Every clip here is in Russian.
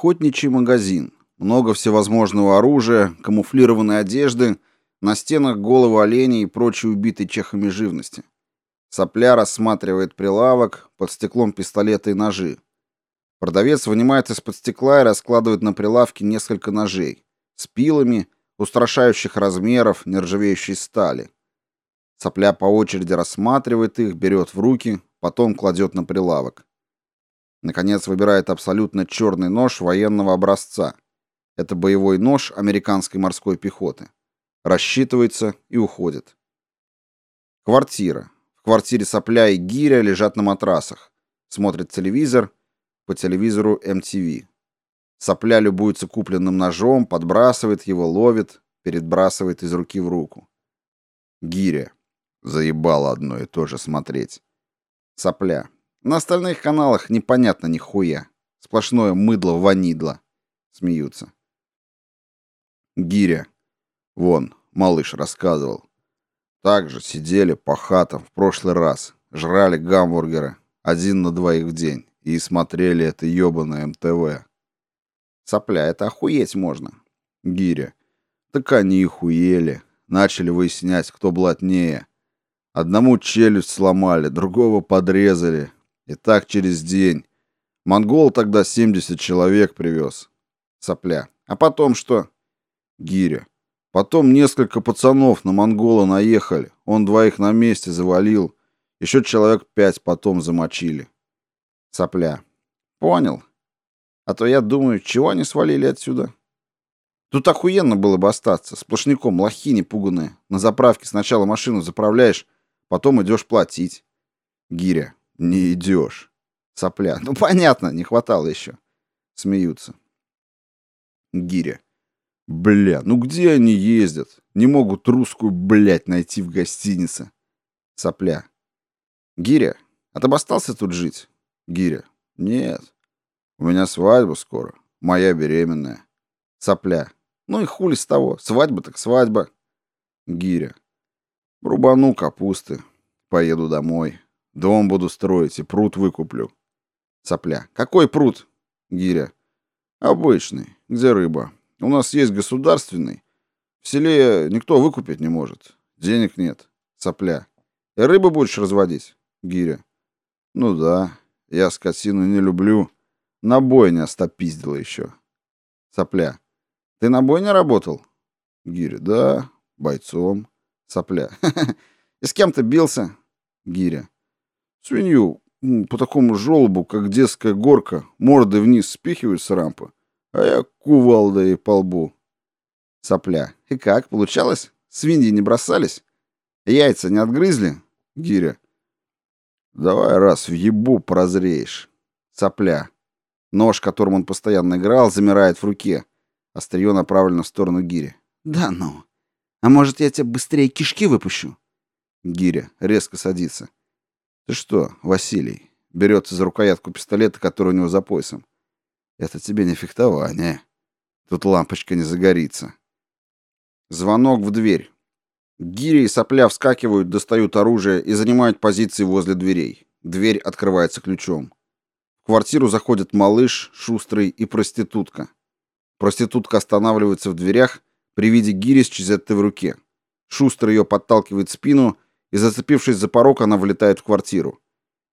Охотничий магазин. Много всевозможного оружия, камуфлированной одежды, на стенах головы оленей и прочей убитой чехами живности. Сопля рассматривает прилавок, под стеклом пистолеты и ножи. Продавец вынимает из-под стекла и раскладывает на прилавке несколько ножей с пилами, устрашающих размеров, нержавеющей стали. Сопля по очереди рассматривает их, берет в руки, потом кладет на прилавок. Наконец выбирает абсолютно черный нож военного образца. Это боевой нож американской морской пехоты. Рассчитывается и уходит. Квартира. В квартире Сопля и Гиря лежат на матрасах. Смотрит телевизор, по телевизору MTV. Сопля любуется купленным ножом, подбрасывает его, ловит, перебрасывает из руки в руку. Гиря. Заебало одно и то же смотреть. Сопля. На остальных каналах непонятно ни хуя. Сплошное мыдло-ванидло. Смеются. Гиря. Вон, малыш рассказывал. Так же сидели по хатам в прошлый раз, жрали гамбургеры, один на двоих в день, и смотрели это ёбаное МТВ. Сопля, это охуеть можно. Гиря. Так они и хуели. Начали выяснять, кто блатнее. Одному челюсть сломали, другого подрезали. И так через день. Монгол тогда 70 человек привез. Сопля. А потом что? Гиря. Потом несколько пацанов на монгола наехали. Он двоих на месте завалил. Еще человек пять потом замочили. Сопля. Понял. А то я думаю, чего они свалили отсюда? Тут охуенно было бы остаться, сплошняком, лохи непуганные. На заправке сначала машину заправляешь, потом идешь платить. Гиря. Не идешь. Сопля. Ну, понятно, не хватало еще. Смеются. Гиря. Бля, ну где они ездят? Не могут русскую, блядь, найти в гостинице. Сопля. Гиря, а ты бы остался тут жить? Гиря. Нет. У меня свадьба скоро. Моя беременная. Сопля. Ну и хули с того. Свадьба так свадьба. Гиря. Рубану капусты. Поеду домой. Дом буду строить и пруд выкуплю. Сопля. Какой пруд? Гиря. Обычный. Где рыба? У нас есть государственный. В селе никто выкупить не может. Денег нет. Сопля. И рыбы будешь разводить? Гиря. Ну да. Я скотину не люблю. На бойне остопиздила еще. Сопля. Ты на бойне работал? Гиря. Да, бойцом. Сопля. И с кем ты бился? Гиря. Свинью по такому желобу, как детская горка, мордой вниз спихивают с рампы, а я кувалдой по лбу. Сопля. И как, получалось? Свиньи не бросались? Яйца не отгрызли? Гиря. Давай раз в ебу прозреешь. Сопля. Нож, которым он постоянно играл, замирает в руке. Острие направлено в сторону гири. Да ну. А может, я тебе быстрее кишки выпущу? Гиря резко садится. Ты что, Василий? Берется за рукоятку пистолета, который у него за поясом. Это тебе не фехтование. Тут лампочка не загорится. Звонок в дверь. Гири и сопля вскакивают, достают оружие и занимают позиции возле дверей. Дверь открывается ключом. В квартиру заходят малыш, шустрый и проститутка. Проститутка останавливается в дверях, при виде гири с чизеттой в руке. Шустрый ее подталкивает в спину, и, зацепившись за порог, она влетает в квартиру.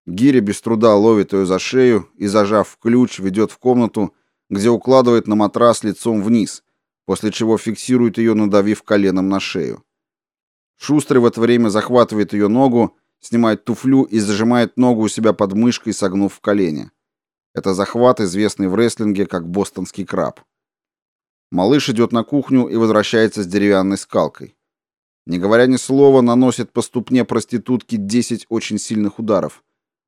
Гиря без труда ловит ее за шею и, зажав ключ, ведет в комнату, где укладывает на матрас лицом вниз, после чего фиксирует ее, надавив коленом на шею. Шустрый в это время захватывает ее ногу, снимает туфлю и зажимает ногу у себя под мышкой, согнув в колени. Это захват, известный в рестлинге как бостонский краб. Малыш идет на кухню и возвращается с деревянной скалкой. Не говоря ни слова, наносит по ступне проститутки 10 очень сильных ударов.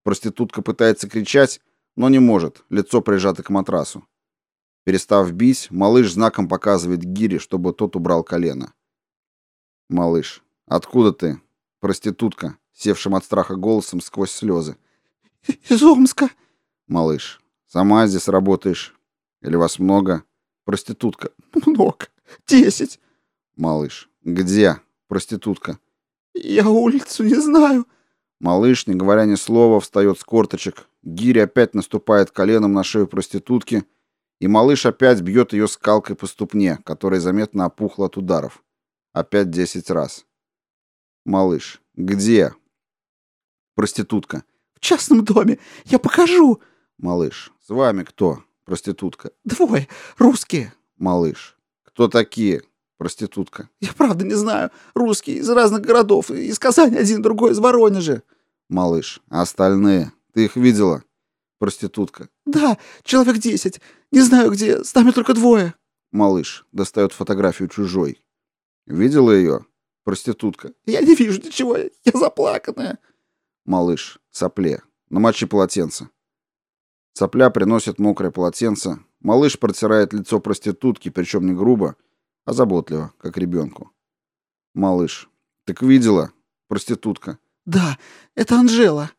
Проститутка пытается кричать, но не может, лицо прижато к матрасу. Перестав бить, малыш знаком показывает Гире, чтобы тот убрал колено. Малыш, «Откуда ты?» Проститутка, севшим от страха голосом сквозь слезы. «Из Омска». «Малыш, сама здесь работаешь? Или вас много?» Проститутка. «Много. Десять». «Малыш, где?» Проститутка. «Я улицу не знаю». Малыш, не говоря ни слова, встает с корточек. Гиря опять наступает коленом на шею проститутки И малыш опять бьет ее скалкой по ступне, которая заметно опухла от ударов. Опять десять раз. Малыш. Где? Проститутка. В частном доме. Я покажу. Малыш. С вами кто? Проститутка. Двое. Русские. Малыш. Кто такие? Проститутка. Я правда не знаю. Русские из разных городов. Из Казани один, другой из Воронежа. Малыш. А остальные? Ты их видела? Проститутка. Да, человек десять. Не знаю где. С нами только двое. Малыш. Достает фотографию чужой. Видела ее? Проститутка. Я не вижу ничего. Я заплаканная. Малыш. Сопле. Намочи полотенце. Сопля приносит мокрое полотенце. Малыш протирает лицо проститутки, причем не грубо, а заботливо, как ребенку. Малыш. Так видела? Проститутка. Да, это Анжела.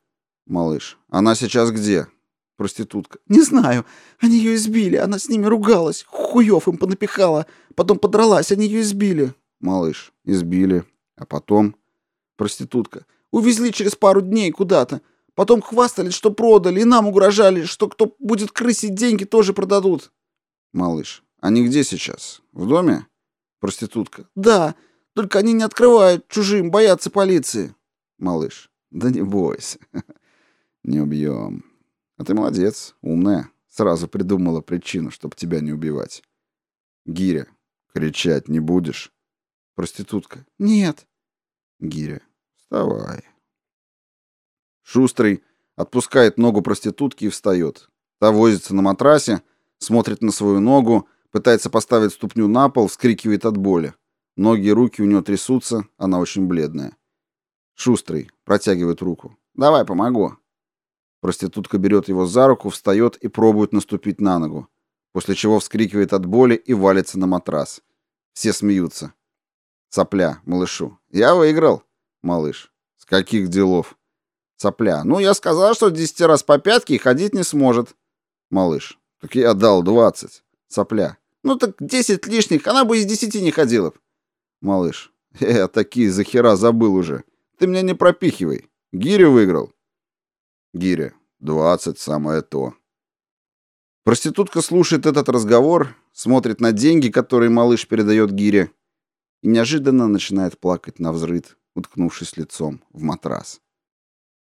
Малыш. Она сейчас где? Проститутка. Не знаю. Они ее избили. Она с ними ругалась. Хуев им понапихала. Потом подралась. Они ее избили. Малыш. Избили. А потом? Проститутка. Увезли через пару дней куда-то. Потом хвастались, что продали, и нам угрожали, что кто будет крысить деньги, тоже продадут. Малыш. Они где сейчас? В доме? Проститутка. Да, только они не открывают чужим, боятся полиции. Малыш. Да не бойся. Не убьем. А ты молодец, умная. Сразу придумала причину, чтобы тебя не убивать. Гиря. Кричать не будешь? Проститутка. Нет. Гиря. Вставай. Шустрый отпускает ногу проститутки и встает. Та возится на матрасе, смотрит на свою ногу, пытается поставить ступню на пол, вскрикивает от боли. Ноги и руки у нее трясутся, она очень бледная. Шустрый протягивает руку. «Давай, помогу». Проститутка берет его за руку, встает и пробует наступить на ногу, после чего вскрикивает от боли и валится на матрас. Все смеются. Сопля, малышу. «Я выиграл». Малыш. «С каких делов?» Сопля. «Ну, я сказал, что десяти раз по пятке и ходить не сможет». Малыш. «Так я дал двадцать». Сопля. «Ну так десять лишних, она бы из десяти не ходила б». Малыш. «Я такие захера забыл уже. Ты меня не пропихивай. Гиря выиграл». Гиря. «Двадцать, самое то». Проститутка слушает этот разговор, смотрит на деньги, которые малыш передает Гире, и неожиданно начинает плакать на взрыд, уткнувшись лицом в матрас.